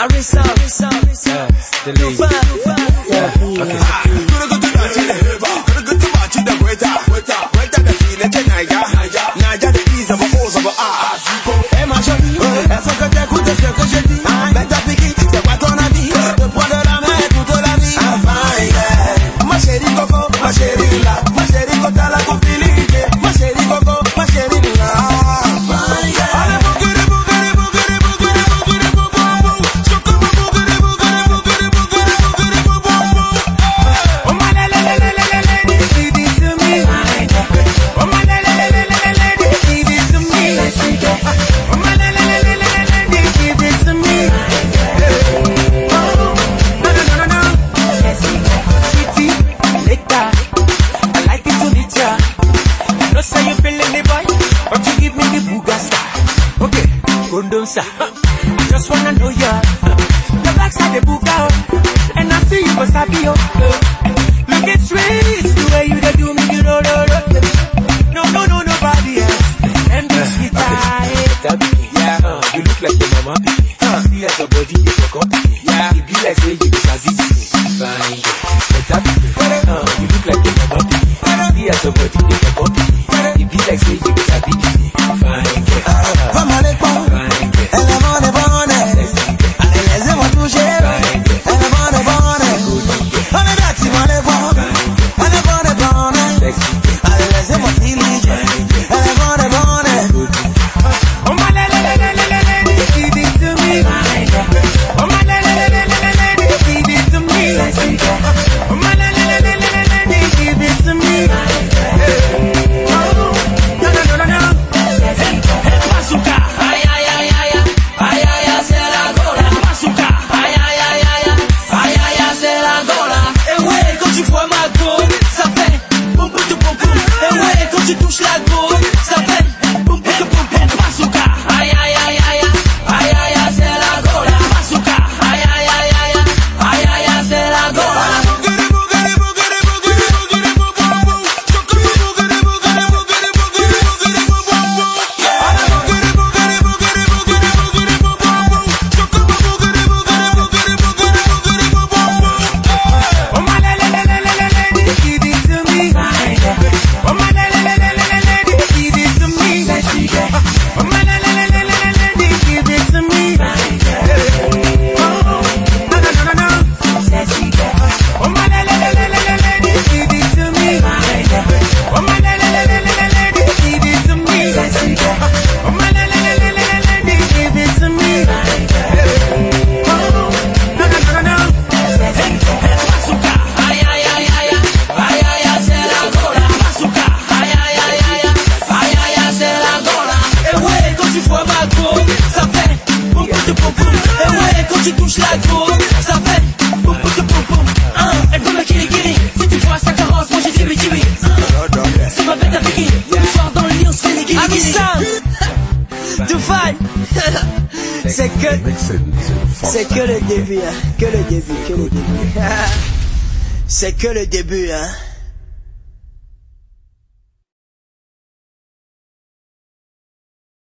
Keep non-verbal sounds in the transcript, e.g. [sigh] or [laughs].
Arisa, Arisa, Arisa. the lead. Dubai, Okay. I just wanna know ya. The backside the book out, and I see you was happy. Oh. Look at straight the way you dey do me, you know, no, no, no, no, no, nobody else. And this guitar, That pikin, yeah. Uh, you look like your mama. Uh, see as your body is for company. Yeah. It be like say you be pikin. Fine, pikin. Uh, you look like your mama. See as your body is for company. It be like say you Tu touches la go, ça fait boum boum boum boum. Hein, elle veut me kiri kiri. Si tu vois sa carrosse, moi j'ai tibi tibi. C'est ma bête à piquer. Le soir dans le lit, on se fait les guiris. Amissan, Dubaï. C'est que, c'est que le début, hein. Que le début, que le début. [laughs] C'est que le début, hein.